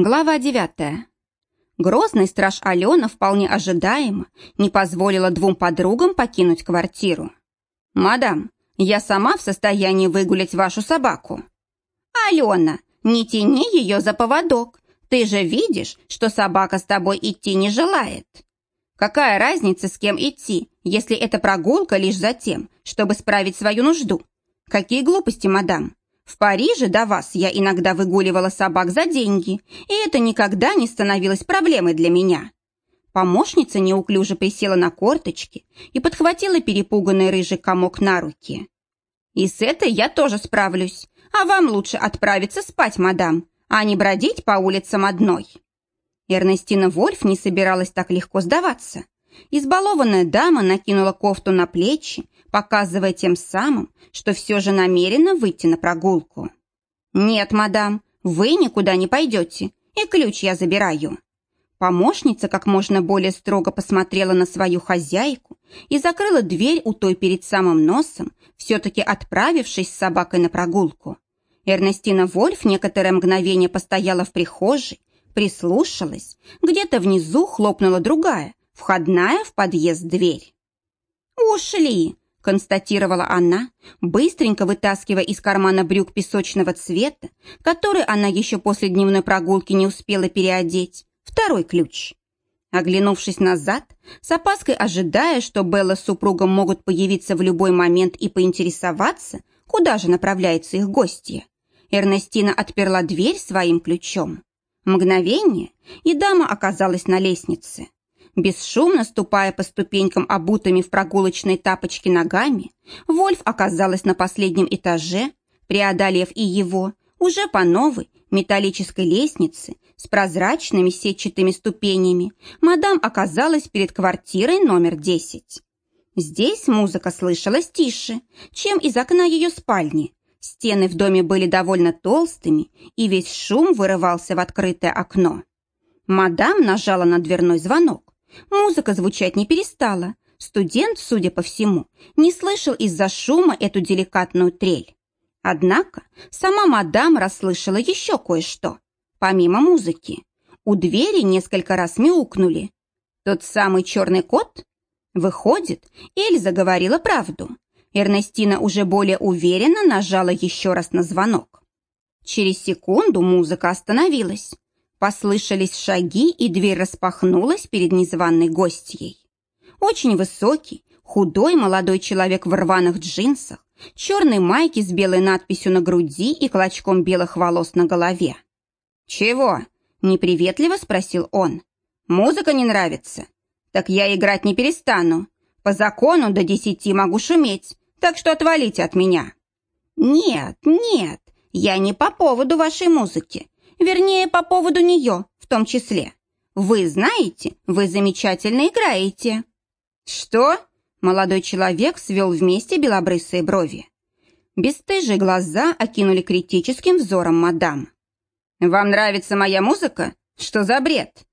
Глава девятая. Грозный страж Алена вполне ожидаемо не позволила двум подругам покинуть квартиру. «Мадам, я сама в состоянии выгулять вашу собаку». «Алена, не тяни ее за поводок. Ты же видишь, что собака с тобой идти не желает». «Какая разница, с кем идти, если это прогулка лишь за тем, чтобы справить свою нужду? Какие глупости, мадам. В Париже до вас я иногда выгуливала собак за деньги, и это никогда не становилось проблемой для меня. Помощница неуклюже присела на корточки и подхватила перепуганный рыжий комок на руки. «И с этой я тоже справлюсь, а вам лучше отправиться спать, мадам, а не бродить по улицам одной». Эрнестина Вольф не собиралась так легко сдаваться. Избалованная дама накинула кофту на плечи показывая тем самым, что все же намерена выйти на прогулку. «Нет, мадам, вы никуда не пойдете, и ключ я забираю». Помощница как можно более строго посмотрела на свою хозяйку и закрыла дверь у той перед самым носом, все-таки отправившись с собакой на прогулку. Эрнестина Вольф некоторое мгновение постояла в прихожей, прислушалась, где-то внизу хлопнула другая, входная в подъезд дверь. «Ушли!» констатировала она, быстренько вытаскивая из кармана брюк песочного цвета, который она еще после дневной прогулки не успела переодеть, второй ключ. Оглянувшись назад, с опаской ожидая, что Белла с супругом могут появиться в любой момент и поинтересоваться, куда же направляются их гости, Эрнестина отперла дверь своим ключом. Мгновение, и дама оказалась на лестнице. Бесшумно ступая по ступенькам, обутыми в прогулочные тапочки ногами, Вольф оказалась на последнем этаже, преодолев и его, уже по новой металлической лестнице с прозрачными сетчатыми ступенями, мадам оказалась перед квартирой номер 10. Здесь музыка слышалась тише, чем из окна ее спальни. Стены в доме были довольно толстыми, и весь шум вырывался в открытое окно. Мадам нажала на дверной звонок. Музыка звучать не перестала. Студент, судя по всему, не слышал из-за шума эту деликатную трель. Однако сама мадам расслышала еще кое-что, помимо музыки. У двери несколько раз мяукнули. Тот самый черный кот? Выходит, Эльза говорила правду. Эрнестина уже более уверенно нажала еще раз на звонок. Через секунду музыка остановилась. Послышались шаги, и дверь распахнулась перед незваной гостьей. Очень высокий, худой молодой человек в рваных джинсах, черной майке с белой надписью на груди и клочком белых волос на голове. «Чего?» — неприветливо спросил он. «Музыка не нравится? Так я играть не перестану. По закону до десяти могу шуметь, так что отвалите от меня». «Нет, нет, я не по поводу вашей музыки. Вернее, по поводу нее в том числе. Вы знаете, вы замечательно играете». «Что?» – молодой человек свел вместе белобрысые брови. Бесстыжие глаза окинули критическим взором мадам. «Вам нравится моя музыка? Что за бред?»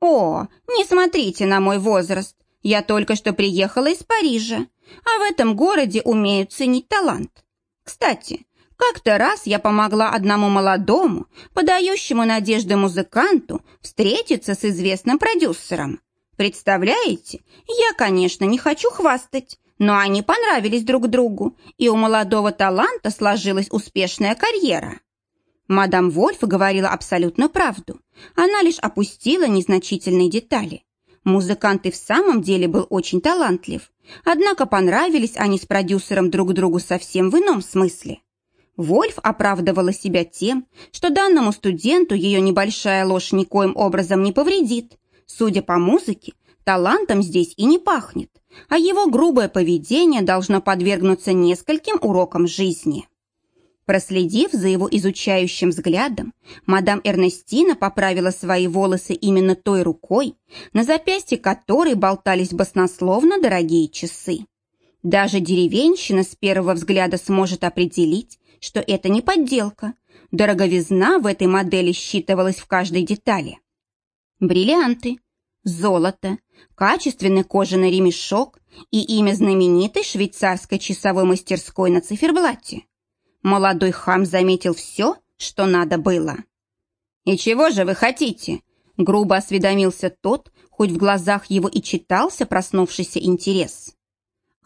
«О, не смотрите на мой возраст. Я только что приехала из Парижа, а в этом городе умеют ценить талант. Кстати, как-то раз я помогла одному молодому, подающему надежды музыканту, встретиться с известным продюсером. Представляете, я, конечно, не хочу хвастать, но они понравились друг другу, и у молодого таланта сложилась успешная карьера. Мадам Вольф говорила абсолютно правду. Она лишь опустила незначительные детали. Музыкант и в самом деле был очень талантлив. Однако понравились они с продюсером друг другу совсем в ином смысле. Вольф оправдывала себя тем, что данному студенту ее небольшая ложь никоим образом не повредит. Судя по музыке, талантом здесь и не пахнет, а его грубое поведение должно подвергнуться нескольким урокам жизни. Проследив за его изучающим взглядом, мадам Эрнестина поправила свои волосы именно той рукой, на запястье которой болтались баснословно дорогие часы. Даже деревенщина с первого взгляда сможет определить, что это не подделка. Дороговизна в этой модели считывалась в каждой детали. Бриллианты, золото, качественный кожаный ремешок и имя знаменитой швейцарской часовой мастерской на циферблате. Молодой хам заметил все, что надо было. «И чего же вы хотите?» Грубо осведомился тот, хоть в глазах его и читался проснувшийся интерес.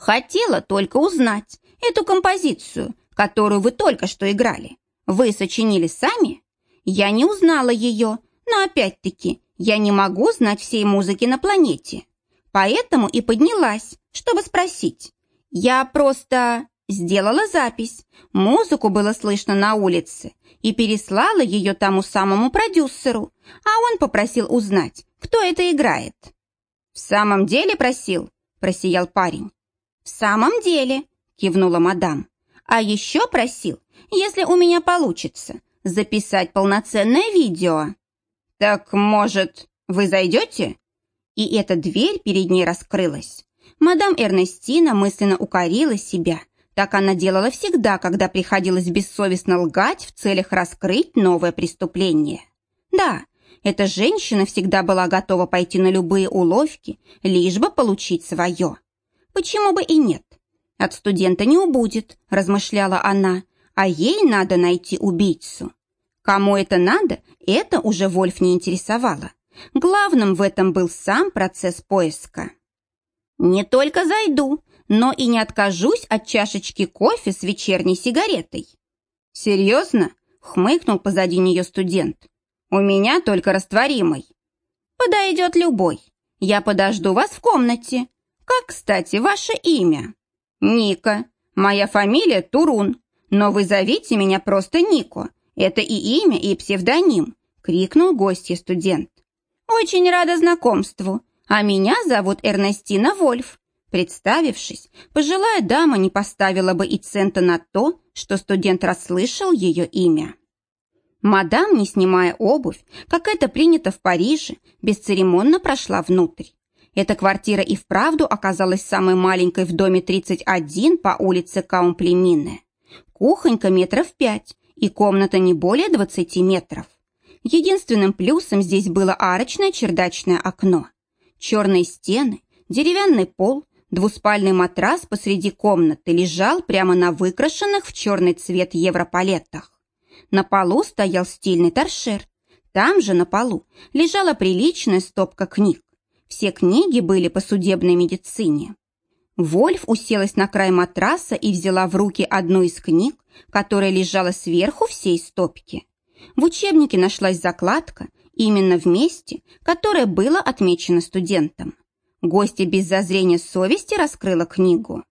«Хотела только узнать эту композицию, которую вы только что играли. Вы сочинили сами? Я не узнала ее, но опять-таки я не могу знать всей музыки на планете. Поэтому и поднялась, чтобы спросить. Я просто сделала запись. Музыку было слышно на улице и переслала ее тому самому продюсеру, а он попросил узнать, кто это играет. «В самом деле просил?» – просиял парень. «В самом деле», – кивнула мадам. «А еще просил, если у меня получится, записать полноценное видео». «Так, может, вы зайдете?» И эта дверь перед ней раскрылась. Мадам Эрнестина мысленно укорила себя. Так она делала всегда, когда приходилось бессовестно лгать в целях раскрыть новое преступление. Да, эта женщина всегда была готова пойти на любые уловки, лишь бы получить свое. Почему бы и нет? От студента не убудет, размышляла она, а ей надо найти убийцу. Кому это надо, это уже Вольф не интересовало. Главным в этом был сам процесс поиска. «Не только зайду, но и не откажусь от чашечки кофе с вечерней сигаретой». «Серьезно?» — хмыкнул позади нее студент. «У меня только растворимый». «Подойдет любой. Я подожду вас в комнате. Как, кстати, ваше имя?» «Ника. Моя фамилия Турун. Но вы зовите меня просто Нико. Это и имя, и псевдоним», — крикнул гостья студент. «Очень рада знакомству. А меня зовут Эрнестина Вольф». Представившись, пожилая дама не поставила бы и цента на то, что студент расслышал ее имя. Мадам, не снимая обувь, как это принято в Париже, бесцеремонно прошла внутрь. Эта квартира и вправду оказалась самой маленькой в доме 31 по улице Каумплемине. Кухонька метров пять и комната не более 20 метров. Единственным плюсом здесь было арочное чердачное окно. Черные стены, деревянный пол, двуспальный матрас посреди комнаты лежал прямо на выкрашенных в черный цвет европалетах. На полу стоял стильный торшер. Там же на полу лежала приличная стопка книг. Все книги были по судебной медицине. Вольф уселась на край матраса и взяла в руки одну из книг, которая лежала сверху всей стопки. В учебнике нашлась закладка именно в месте, которое было отмечено студентом. Гостья без зазрения совести раскрыла книгу.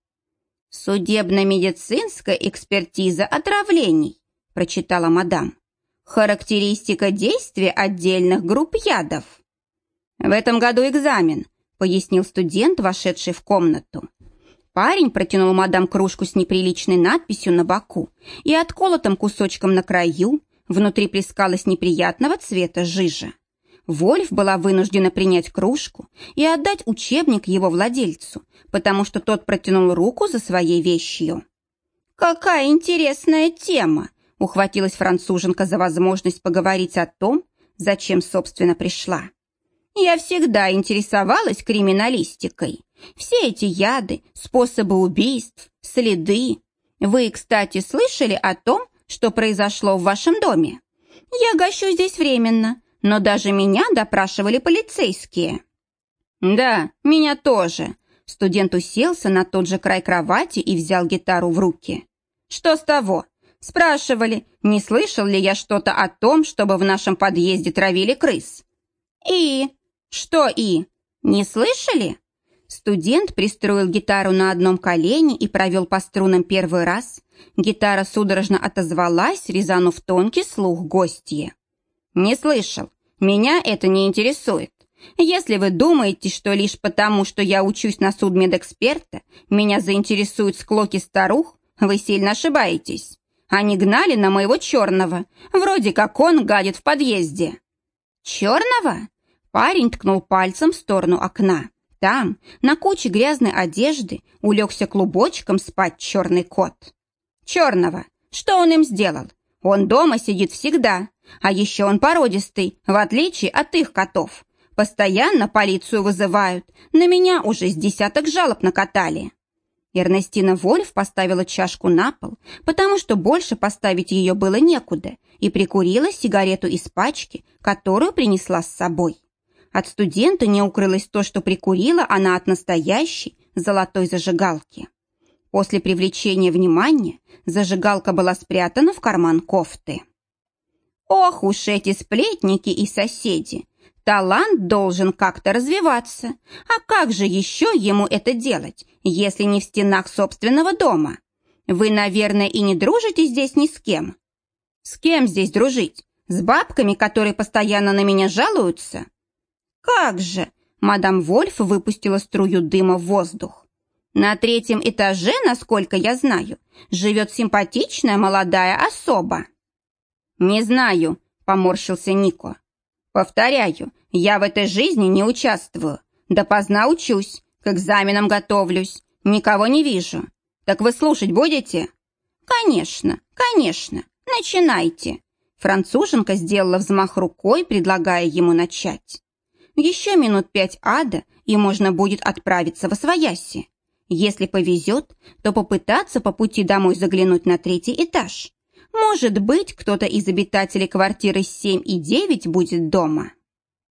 «Судебно-медицинская экспертиза отравлений», прочитала мадам. «Характеристика действия отдельных групп ядов». «В этом году экзамен», пояснил студент, вошедший в комнату. Парень протянул мадам кружку с неприличной надписью на боку и отколотым кусочком на краю, Внутри плескалась неприятного цвета жижа. Вольф была вынуждена принять кружку и отдать учебник его владельцу, потому что тот протянул руку за своей вещью. «Какая интересная тема!» — ухватилась француженка за возможность поговорить о том, зачем, собственно, пришла. «Я всегда интересовалась криминалистикой. Все эти яды, способы убийств, следы. Вы, кстати, слышали о том, что произошло в вашем доме. Я гощу здесь временно, но даже меня допрашивали полицейские». «Да, меня тоже». Студент уселся на тот же край кровати и взял гитару в руки. «Что с того? Спрашивали, не слышал ли я что-то о том, чтобы в нашем подъезде травили крыс?» «И? Что «и»? Не слышали?» Студент пристроил гитару на одном колене и провел по струнам первый раз. Гитара судорожно отозвалась, резанув тонкий слух гостье. «Не слышал. Меня это не интересует. Если вы думаете, что лишь потому, что я учусь на судмедэксперта, меня заинтересуют склоки старух, вы сильно ошибаетесь. Они гнали на моего черного, вроде как он гадит в подъезде». «Черного?» Парень ткнул пальцем в сторону окна. Там, на куче грязной одежды, улегся клубочком спать черный кот. Черного. Что он им сделал? Он дома сидит всегда. А еще он породистый, в отличие от их котов. Постоянно полицию вызывают. На меня уже с десяток жалоб накатали. Эрнестина Вольф поставила чашку на пол, потому что больше поставить ее было некуда, и прикурила сигарету из пачки, которую принесла с собой. От студента не укрылось то, что прикурила она от настоящей золотой зажигалки. После привлечения внимания зажигалка была спрятана в карман кофты. Ох уж эти сплетники и соседи! Талант должен как-то развиваться. А как же еще ему это делать, если не в стенах собственного дома? Вы, наверное, и не дружите здесь ни с кем. С кем здесь дружить? С бабками, которые постоянно на меня жалуются? Как же! Мадам Вольф выпустила струю дыма в воздух. На третьем этаже, насколько я знаю, живет симпатичная молодая особа. «Не знаю», — поморщился Нико. «Повторяю, я в этой жизни не участвую. Допоздна учусь, к экзаменам готовлюсь, никого не вижу. Так вы слушать будете?» «Конечно, конечно, начинайте». Француженка сделала взмах рукой, предлагая ему начать. Еще минут пять ада, и можно будет отправиться во свояси. Если повезет, то попытаться по пути домой заглянуть на третий этаж. Может быть, кто-то из обитателей квартиры 7 и 9 будет дома.